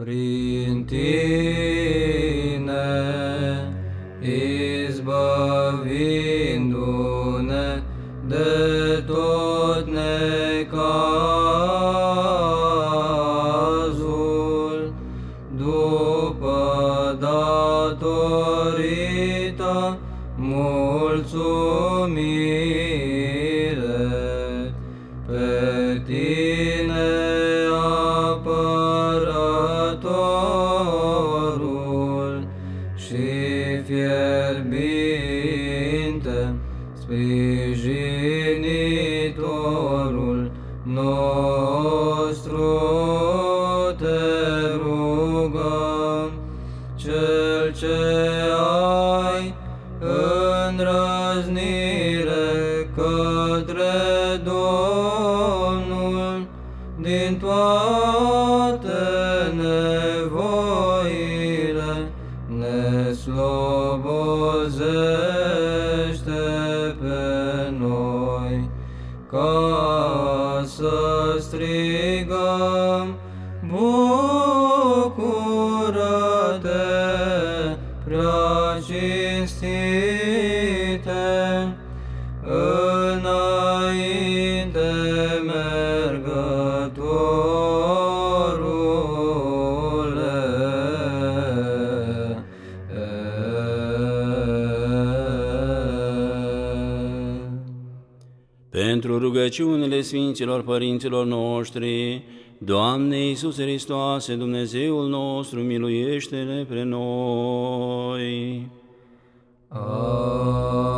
Prin tine, izbavindu-ne de tot necazul, după datorită mulțumire pe tine. Și fierbinte sprijinitorul nostru te rugăm, cel ce ai îndrăznire către Domnul din toate ne slobozește pe noi, ca să strigăm, Bucură-te, prea cinstite, Pentru rugăciunile Sfinților Părinților noștri, Doamne Iisuse Hristoase, Dumnezeul nostru, miluiește-ne pre noi. Amin.